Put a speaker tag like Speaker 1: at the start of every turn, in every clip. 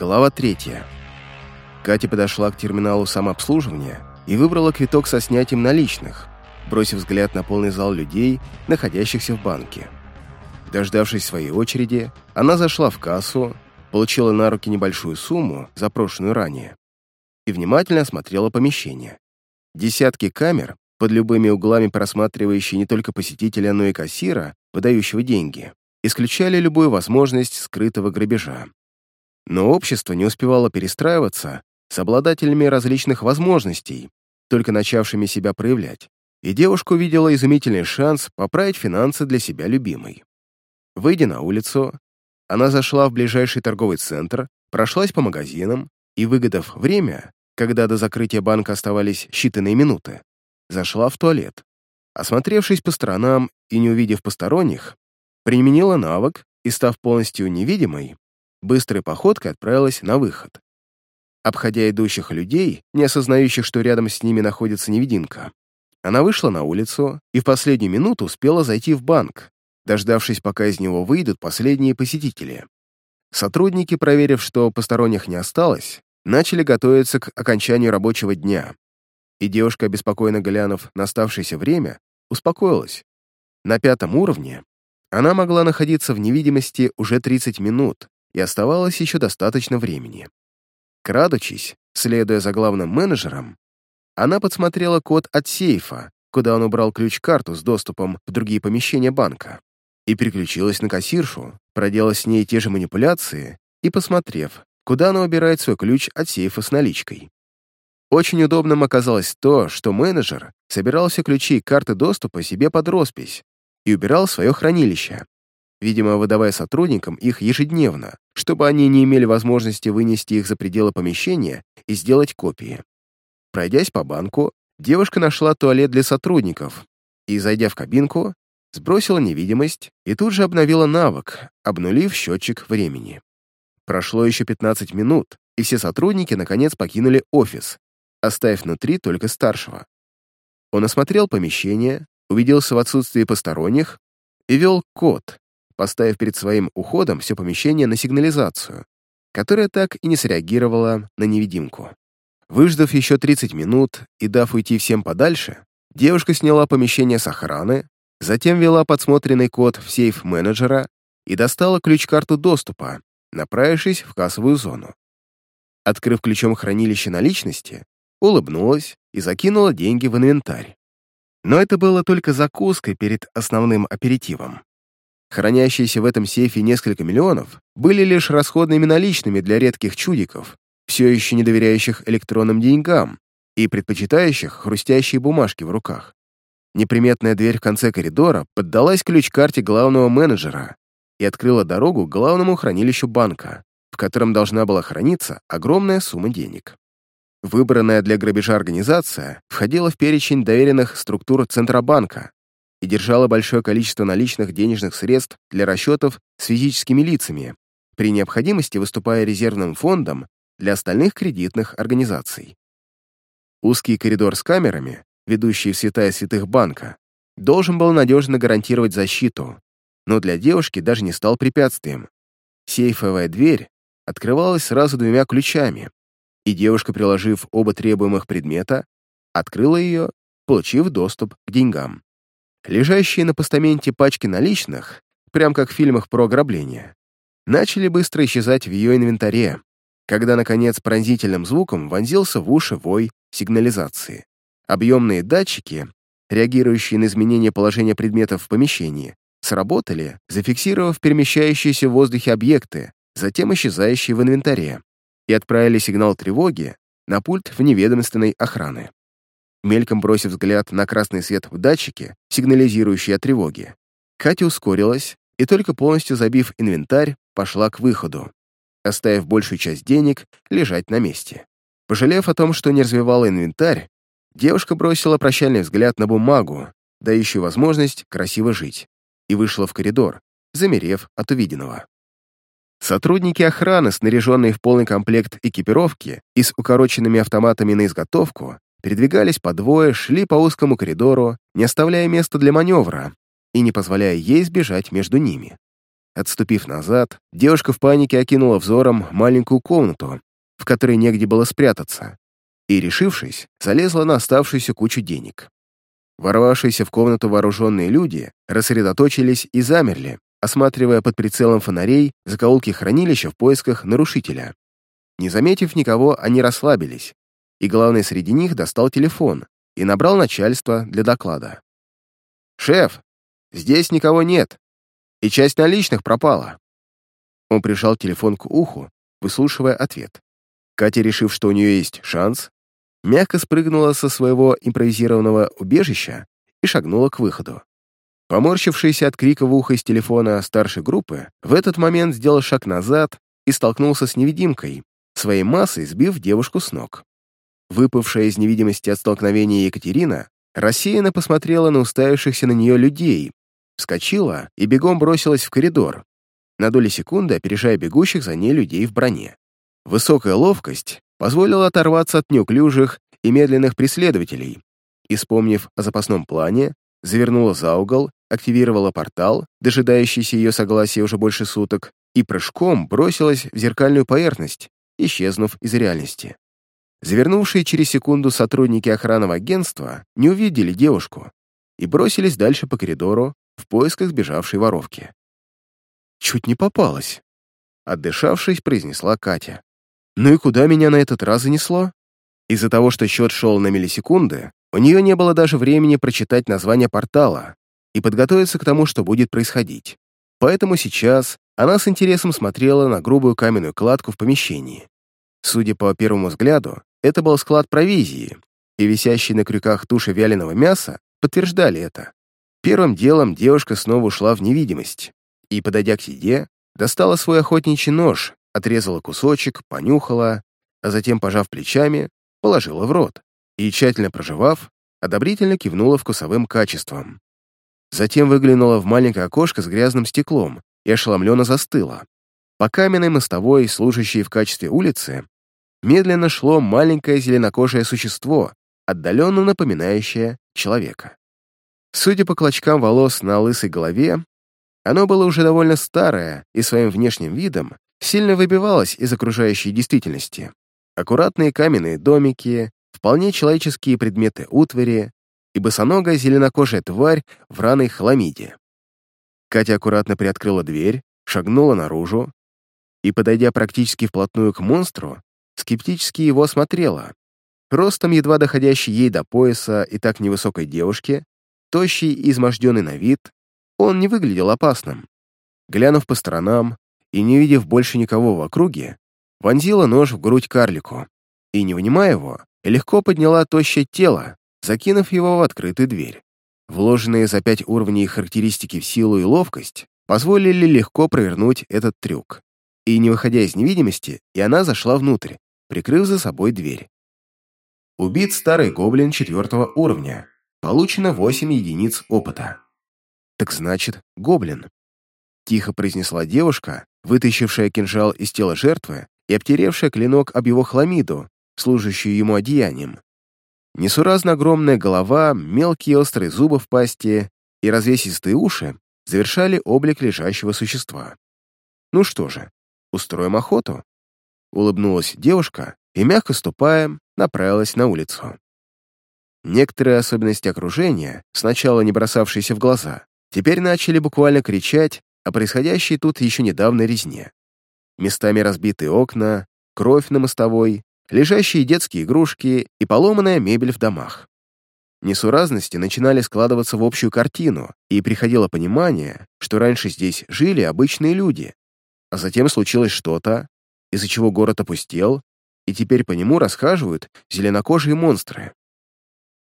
Speaker 1: Глава третья. Катя подошла к терминалу самообслуживания и выбрала квиток со снятием наличных, бросив взгляд на полный зал людей, находящихся в банке. Дождавшись своей очереди, она зашла в кассу, получила на руки небольшую сумму, запрошенную ранее, и внимательно осмотрела помещение. Десятки камер, под любыми углами просматривающие не только посетителя, но и кассира, выдающего деньги, исключали любую возможность скрытого грабежа. Но общество не успевало перестраиваться с обладателями различных возможностей, только начавшими себя проявлять, и девушка увидела изумительный шанс поправить финансы для себя любимой. Выйдя на улицу, она зашла в ближайший торговый центр, прошлась по магазинам и, выгодав время, когда до закрытия банка оставались считанные минуты, зашла в туалет. Осмотревшись по сторонам и не увидев посторонних, применила навык и, став полностью невидимой, быстрой походкой отправилась на выход. Обходя идущих людей, не осознающих, что рядом с ними находится невидимка, она вышла на улицу и в последнюю минуту успела зайти в банк, дождавшись, пока из него выйдут последние посетители. Сотрудники, проверив, что посторонних не осталось, начали готовиться к окончанию рабочего дня. И девушка, беспокойно глянув на оставшееся время, успокоилась. На пятом уровне она могла находиться в невидимости уже 30 минут, и оставалось еще достаточно времени. Крадучись, следуя за главным менеджером, она подсмотрела код от сейфа, куда он убрал ключ-карту с доступом в другие помещения банка, и переключилась на кассиршу, проделав с ней те же манипуляции и посмотрев, куда она убирает свой ключ от сейфа с наличкой. Очень удобным оказалось то, что менеджер собирал все ключи и карты доступа себе под роспись и убирал свое хранилище, видимо, выдавая сотрудникам их ежедневно, чтобы они не имели возможности вынести их за пределы помещения и сделать копии. Пройдясь по банку, девушка нашла туалет для сотрудников и, зайдя в кабинку, сбросила невидимость и тут же обновила навык, обнулив счетчик времени. Прошло еще 15 минут, и все сотрудники наконец покинули офис, оставив внутри только старшего. Он осмотрел помещение, увиделся в отсутствии посторонних и вел код, поставив перед своим уходом все помещение на сигнализацию, которая так и не среагировала на невидимку. Выждав еще 30 минут и дав уйти всем подальше, девушка сняла помещение с охраны, затем ввела подсмотренный код в сейф менеджера и достала ключ-карту доступа, направившись в кассовую зону. Открыв ключом хранилище наличности, улыбнулась и закинула деньги в инвентарь. Но это было только закуской перед основным аперитивом. Хранящиеся в этом сейфе несколько миллионов были лишь расходными наличными для редких чудиков, все еще не доверяющих электронным деньгам и предпочитающих хрустящие бумажки в руках. Неприметная дверь в конце коридора поддалась ключ-карте главного менеджера и открыла дорогу к главному хранилищу банка, в котором должна была храниться огромная сумма денег. Выбранная для грабежа организация входила в перечень доверенных структур Центробанка и держала большое количество наличных денежных средств для расчетов с физическими лицами, при необходимости выступая резервным фондом для остальных кредитных организаций. Узкий коридор с камерами, ведущий в святая святых банка, должен был надежно гарантировать защиту, но для девушки даже не стал препятствием. Сейфовая дверь открывалась сразу двумя ключами, и девушка, приложив оба требуемых предмета, открыла ее, получив доступ к деньгам. Лежащие на постаменте пачки наличных, прям как в фильмах про ограбление, начали быстро исчезать в ее инвентаре, когда, наконец, пронзительным звуком вонзился в уши вой сигнализации. Объемные датчики, реагирующие на изменение положения предметов в помещении, сработали, зафиксировав перемещающиеся в воздухе объекты, затем исчезающие в инвентаре, и отправили сигнал тревоги на пульт вневедомственной охраны. Мельком бросив взгляд на красный свет в датчике, сигнализирующий о тревоге, Катя ускорилась и, только полностью забив инвентарь, пошла к выходу, оставив большую часть денег лежать на месте. Пожалев о том, что не развивала инвентарь, девушка бросила прощальный взгляд на бумагу, дающую возможность красиво жить, и вышла в коридор, замерев от увиденного. Сотрудники охраны, снаряженные в полный комплект экипировки и с укороченными автоматами на изготовку, передвигались по двое, шли по узкому коридору, не оставляя места для маневра и не позволяя ей сбежать между ними. Отступив назад, девушка в панике окинула взором маленькую комнату, в которой негде было спрятаться, и, решившись, залезла на оставшуюся кучу денег. Ворвавшиеся в комнату вооруженные люди рассредоточились и замерли, осматривая под прицелом фонарей закоулки хранилища в поисках нарушителя. Не заметив никого, они расслабились, и главный среди них достал телефон и набрал начальство для доклада. «Шеф, здесь никого нет, и часть наличных пропала». Он прижал телефон к уху, выслушивая ответ. Катя, решив, что у нее есть шанс, мягко спрыгнула со своего импровизированного убежища и шагнула к выходу. Поморщившийся от крика в ухо из телефона старшей группы, в этот момент сделал шаг назад и столкнулся с невидимкой, своей массой сбив девушку с ног. Выпавшая из невидимости от столкновения Екатерина рассеянно посмотрела на уставившихся на нее людей, вскочила и бегом бросилась в коридор, на доли секунды опережая бегущих за ней людей в броне. Высокая ловкость позволила оторваться от неуклюжих и медленных преследователей и, вспомнив о запасном плане, завернула за угол активировала портал, дожидающийся ее согласия уже больше суток, и прыжком бросилась в зеркальную поверхность, исчезнув из реальности. Завернувшие через секунду сотрудники охранного агентства не увидели девушку и бросились дальше по коридору в поисках сбежавшей воровки. «Чуть не попалась», — отдышавшись, произнесла Катя. «Ну и куда меня на этот раз занесло?» Из-за того, что счет шел на миллисекунды, у нее не было даже времени прочитать название портала, и подготовиться к тому, что будет происходить. Поэтому сейчас она с интересом смотрела на грубую каменную кладку в помещении. Судя по первому взгляду, это был склад провизии, и висящие на крюках туши вяленого мяса подтверждали это. Первым делом девушка снова ушла в невидимость и, подойдя к еде, достала свой охотничий нож, отрезала кусочек, понюхала, а затем, пожав плечами, положила в рот и, тщательно прожевав, одобрительно кивнула вкусовым качеством. Затем выглянула в маленькое окошко с грязным стеклом и ошеломленно застыла. По каменной мостовой, служащей в качестве улицы, медленно шло маленькое зеленокожее существо, отдаленно напоминающее человека. Судя по клочкам волос на лысой голове, оно было уже довольно старое и своим внешним видом сильно выбивалось из окружающей действительности. Аккуратные каменные домики, вполне человеческие предметы утвари, и босоногая зеленокожая тварь в раной хламиде. Катя аккуратно приоткрыла дверь, шагнула наружу и, подойдя практически вплотную к монстру, скептически его осмотрела. Ростом едва доходящий ей до пояса и так невысокой девушки, тощий и изможденный на вид, он не выглядел опасным. Глянув по сторонам и не видев больше никого в округе, вонзила нож в грудь карлику и, не вынимая его, легко подняла тощее тело, закинув его в открытую дверь. Вложенные за пять уровней характеристики в силу и ловкость позволили легко провернуть этот трюк. И не выходя из невидимости, и она зашла внутрь, прикрыв за собой дверь. Убит старый гоблин четвертого уровня. Получено 8 единиц опыта. Так значит, гоблин. Тихо произнесла девушка, вытащившая кинжал из тела жертвы и обтеревшая клинок об его хламиду, служащую ему одеянием. Несуразно огромная голова, мелкие острые зубы в пасти и развесистые уши завершали облик лежащего существа. Ну что же, устроим охоту. Улыбнулась девушка и, мягко ступая, направилась на улицу. Некоторые особенности окружения, сначала не бросавшиеся в глаза, теперь начали буквально кричать о происходящей тут еще недавно резне. Местами разбитые окна, кровь на мостовой, лежащие детские игрушки и поломанная мебель в домах. Несуразности начинали складываться в общую картину, и приходило понимание, что раньше здесь жили обычные люди, а затем случилось что-то, из-за чего город опустел, и теперь по нему расхаживают зеленокожие монстры.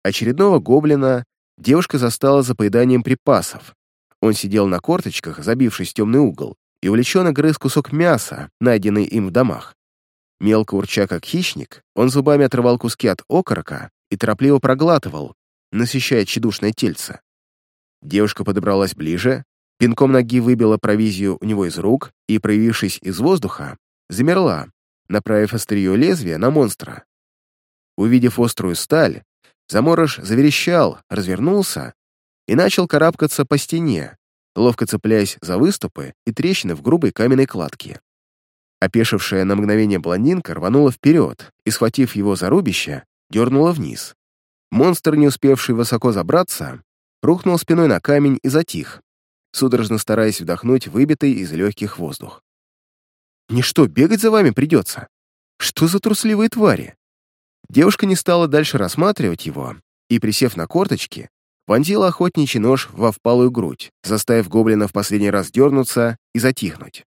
Speaker 1: Очередного гоблина девушка застала за поеданием припасов. Он сидел на корточках, забившись в темный угол, и увлеченно грыз кусок мяса, найденный им в домах. Мелко урча как хищник, он зубами отрывал куски от окорока и торопливо проглатывал, насыщая тщедушное тельце. Девушка подобралась ближе, пинком ноги выбила провизию у него из рук и, проявившись из воздуха, замерла, направив острие лезвия на монстра. Увидев острую сталь, Заморож заверещал, развернулся и начал карабкаться по стене, ловко цепляясь за выступы и трещины в грубой каменной кладке. Опешившая на мгновение блондинка рванула вперед и, схватив его за рубище, дернула вниз. Монстр, не успевший высоко забраться, рухнул спиной на камень и затих, судорожно стараясь вдохнуть выбитый из легких воздух. «Не что, бегать за вами придется? Что за трусливые твари?» Девушка не стала дальше рассматривать его и, присев на корточки, вонзила охотничий нож во впалую грудь, заставив гоблина в последний раз дернуться и затихнуть.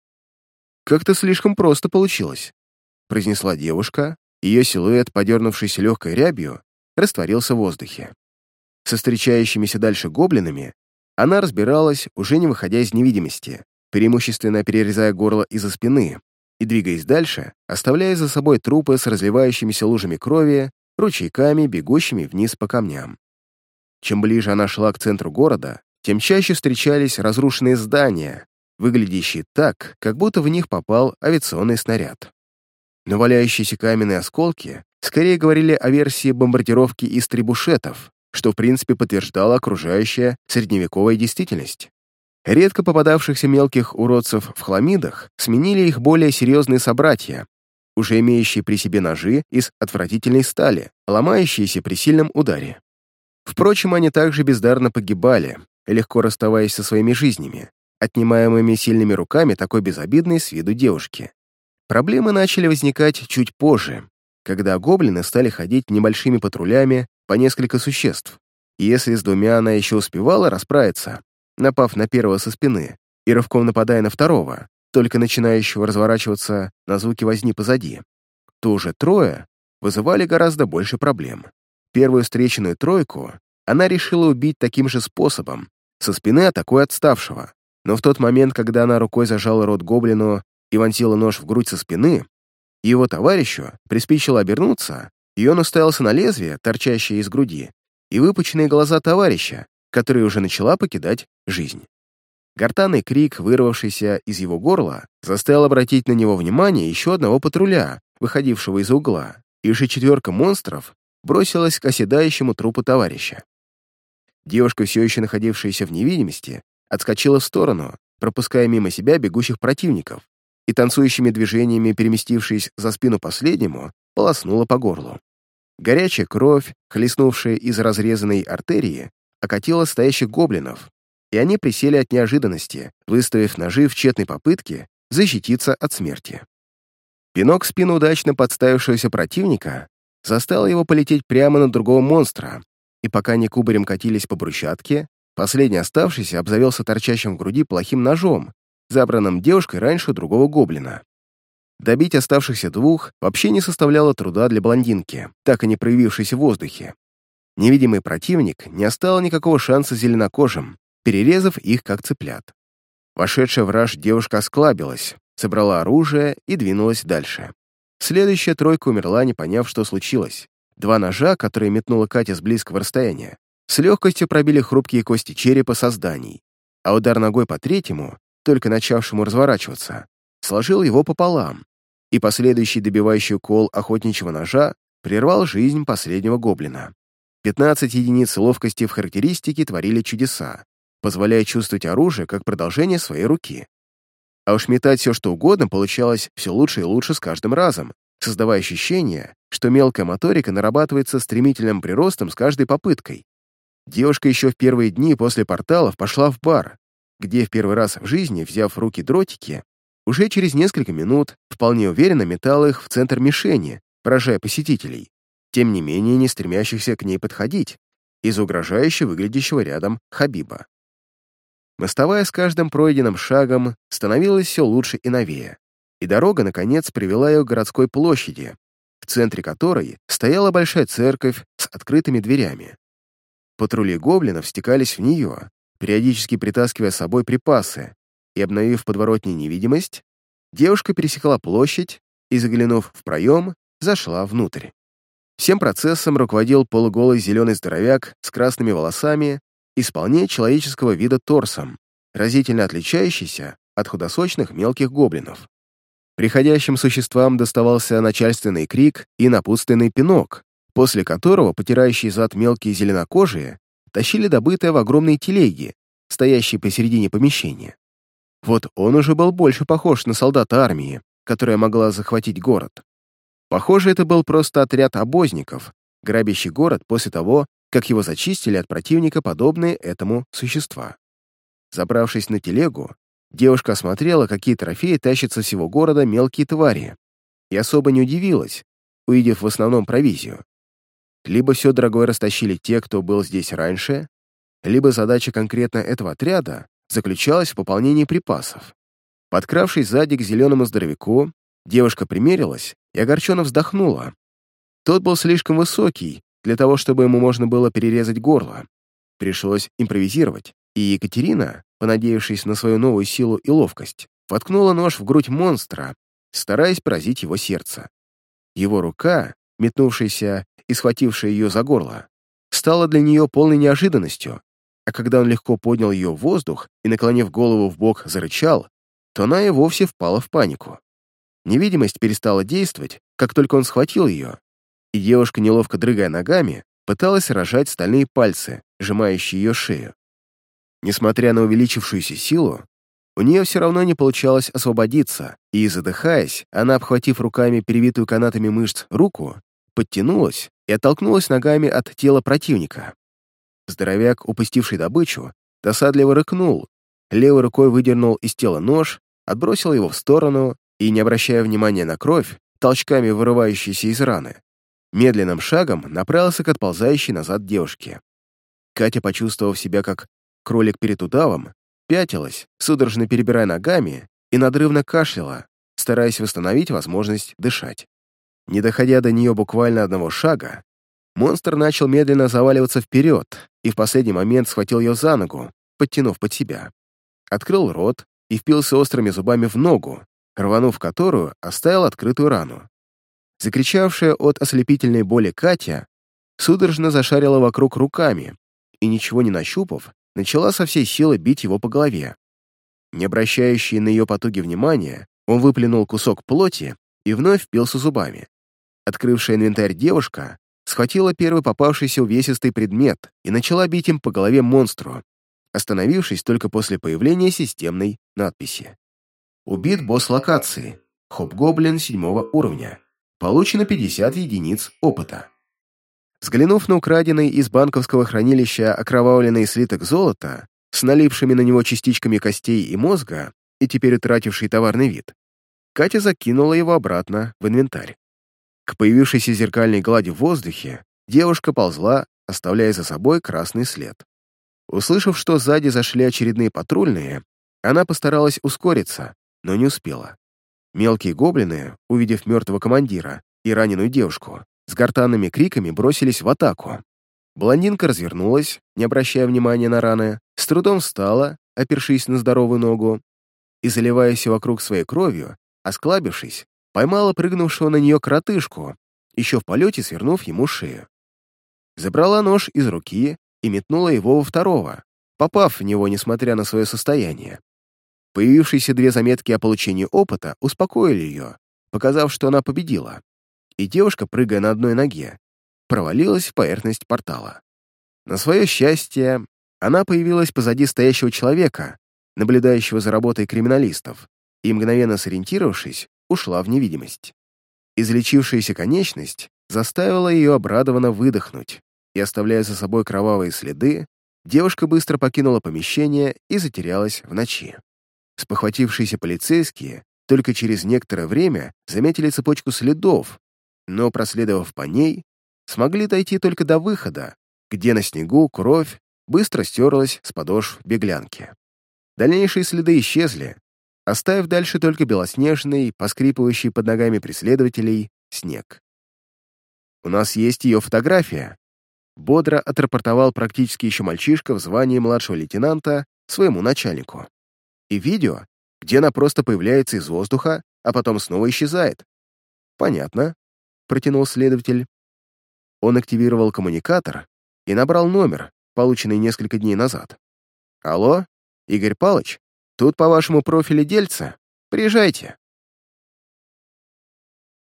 Speaker 1: «Как-то слишком просто получилось», — произнесла девушка, ее силуэт, подернувшийся легкой рябью, растворился в воздухе. Со встречающимися дальше гоблинами она разбиралась, уже не выходя из невидимости, преимущественно перерезая горло из-за спины и двигаясь дальше, оставляя за собой трупы с разливающимися лужами крови, ручейками, бегущими вниз по камням. Чем ближе она шла к центру города, тем чаще встречались разрушенные здания, выглядящие так, как будто в них попал авиационный снаряд. Но валяющиеся каменные осколки скорее говорили о версии бомбардировки из трибушетов, что в принципе подтверждала окружающая средневековая действительность. Редко попадавшихся мелких уродцев в хламидах сменили их более серьезные собратья, уже имеющие при себе ножи из отвратительной стали, ломающиеся при сильном ударе. Впрочем, они также бездарно погибали, легко расставаясь со своими жизнями, отнимаемыми сильными руками такой безобидной с виду девушки. Проблемы начали возникать чуть позже, когда гоблины стали ходить небольшими патрулями по несколько существ. И если с двумя она еще успевала расправиться, напав на первого со спины и рывком нападая на второго, только начинающего разворачиваться на звуки возни позади, то уже трое вызывали гораздо больше проблем. Первую встреченную тройку она решила убить таким же способом, со спины атакуя отставшего. Но в тот момент, когда она рукой зажала рот гоблину и вонзила нож в грудь со спины, его товарищу приспичило обернуться, и он уставился на лезвие, торчащее из груди, и выпученные глаза товарища, который уже начала покидать жизнь. Гортанный крик, вырвавшийся из его горла, заставил обратить на него внимание еще одного патруля, выходившего из угла, и уже четверка монстров бросилась к оседающему трупу товарища. Девушка, все еще находившаяся в невидимости, отскочила в сторону, пропуская мимо себя бегущих противников, и танцующими движениями, переместившись за спину последнему, полоснула по горлу. Горячая кровь, хлестнувшая из разрезанной артерии, окатила стоящих гоблинов, и они присели от неожиданности, выставив ножи в тщетной попытке защититься от смерти. Пинок в спину удачно подставившегося противника заставил его полететь прямо на другого монстра, и пока они кубарем катились по брусчатке, последний оставшийся обзавелся торчащим в груди плохим ножом, забранным девушкой раньше другого гоблина. Добить оставшихся двух вообще не составляло труда для блондинки, так и не проявившейся в воздухе. Невидимый противник не оставил никакого шанса зеленокожим, перерезав их как цыплят. Вошедшая в раж девушка осклабилась, собрала оружие и двинулась дальше. Следующая тройка умерла, не поняв, что случилось. Два ножа, которые метнула Катя с близкого расстояния, с легкостью пробили хрупкие кости черепа созданий, а удар ногой по третьему, только начавшему разворачиваться, сложил его пополам, и последующий добивающий укол охотничьего ножа прервал жизнь последнего гоблина. 15 единиц ловкости в характеристике творили чудеса, позволяя чувствовать оружие как продолжение своей руки. А уж метать все что угодно получалось все лучше и лучше с каждым разом, создавая ощущение, что мелкая моторика нарабатывается стремительным приростом с каждой попыткой. Девушка еще в первые дни после порталов пошла в бар, где в первый раз в жизни, взяв в руки дротики, уже через несколько минут вполне уверенно метал их в центр мишени, поражая посетителей, тем не менее не стремящихся к ней подходить, из угрожающе выглядящего рядом Хабиба. Мостовая с каждым пройденным шагом становилась все лучше и новее, и дорога, наконец, привела ее к городской площади, в центре которой стояла большая церковь с открытыми дверями. Патрули гоблинов стекались в нее, периодически притаскивая с собой припасы, и, обновив подворотни невидимость, девушка пересекла площадь и, заглянув в проем, зашла внутрь. Всем процессом руководил полуголый зеленый здоровяк с красными волосами и вполне человеческого вида торсом, разительно отличающийся от худосочных мелких гоблинов. Приходящим существам доставался начальственный крик и напутственный пинок, после которого потирающие зад мелкие зеленокожие тащили добытое в огромные телеги стоящий посередине помещения. Вот он уже был больше похож на солдата армии, которая могла захватить город. Похоже, это был просто отряд обозников, грабящий город после того, как его зачистили от противника подобные этому существа. Забравшись на телегу, девушка осмотрела, какие трофеи тащат со всего города мелкие твари, и особо не удивилась, увидев в основном провизию. Либо все дорогое растащили те, кто был здесь раньше, либо задача конкретно этого отряда заключалась в пополнении припасов. Подкравшись сзади к зеленому здоровяку, девушка примерилась и огорченно вздохнула. Тот был слишком высокий для того, чтобы ему можно было перерезать горло. Пришлось импровизировать, и Екатерина, понадеявшись на свою новую силу и ловкость, воткнула нож в грудь монстра, стараясь поразить его сердце. Его рука, метнувшаяся и схватившая ее за горло, стала для нее полной неожиданностью, а когда он легко поднял ее в воздух и, наклонив голову в бок, зарычал, то она и вовсе впала в панику. Невидимость перестала действовать, как только он схватил ее, и девушка, неловко дрыгая ногами, пыталась рожать стальные пальцы, сжимающие ее шею. Несмотря на увеличившуюся силу, у нее все равно не получалось освободиться, и, задыхаясь, она, обхватив руками перевитую канатами мышц руку, подтянулась и оттолкнулась ногами от тела противника. Здоровяк, упустивший добычу, досадливо рыкнул, левой рукой выдернул из тела нож, отбросил его в сторону и, не обращая внимания на кровь, толчками вырывающейся из раны, медленным шагом направился к отползающей назад девушке. Катя, почувствовав себя как кролик перед удавом, пятилась, судорожно перебирая ногами и надрывно кашляла, стараясь восстановить возможность дышать. Не доходя до нее буквально одного шага, монстр начал медленно заваливаться вперед и в последний момент схватил ее за ногу, подтянув под себя. Открыл рот и впился острыми зубами в ногу, рванув которую, оставил открытую рану. Закричавшая от ослепительной боли Катя судорожно зашарила вокруг руками и, ничего не нащупав, начала со всей силы бить его по голове. Не обращающий на ее потуги внимания, он выплюнул кусок плоти и вновь впился зубами. Открывшая инвентарь девушка схватила первый попавшийся увесистый предмет и начала бить им по голове монстру, остановившись только после появления системной надписи. Убит босс локации. Хоп-гоблин седьмого уровня. Получено 50 единиц опыта. Взглянув на украденный из банковского хранилища окровавленный слиток золота с налипшими на него частичками костей и мозга и теперь утративший товарный вид, Катя закинула его обратно в инвентарь. К появившейся зеркальной глади в воздухе девушка ползла, оставляя за собой красный след. Услышав, что сзади зашли очередные патрульные, она постаралась ускориться, но не успела. Мелкие гоблины, увидев мертвого командира и раненую девушку, с гортанными криками бросились в атаку. Блондинка развернулась, не обращая внимания на раны, с трудом встала, опершись на здоровую ногу, и, заливаясь вокруг своей кровью, осклабившись, поймала прыгнувшего на нее коротышку, еще в полете свернув ему шею. Забрала нож из руки и метнула его во второго, попав в него, несмотря на свое состояние. Появившиеся две заметки о получении опыта успокоили ее, показав, что она победила, и девушка, прыгая на одной ноге, провалилась в поверхность портала. На свое счастье, она появилась позади стоящего человека, наблюдающего за работой криминалистов, и, мгновенно сориентировавшись, ушла в невидимость. Излечившаяся конечность заставила ее обрадованно выдохнуть, и, оставляя за собой кровавые следы, девушка быстро покинула помещение и затерялась в ночи. Спохватившиеся полицейские только через некоторое время заметили цепочку следов, но, проследовав по ней, смогли дойти только до выхода, где на снегу кровь быстро стерлась с подошв беглянки. Дальнейшие следы исчезли, оставив дальше только белоснежный, поскрипывающий под ногами преследователей, снег. «У нас есть ее фотография», — бодро отрапортовал практически еще мальчишка в звании младшего лейтенанта своему начальнику. «И видео, где она просто появляется из воздуха, а потом снова исчезает». «Понятно», — протянул следователь. Он активировал коммуникатор и набрал номер, полученный несколько дней назад. «Алло, Игорь Палыч?» Тут по вашему профилю дельца. Приезжайте.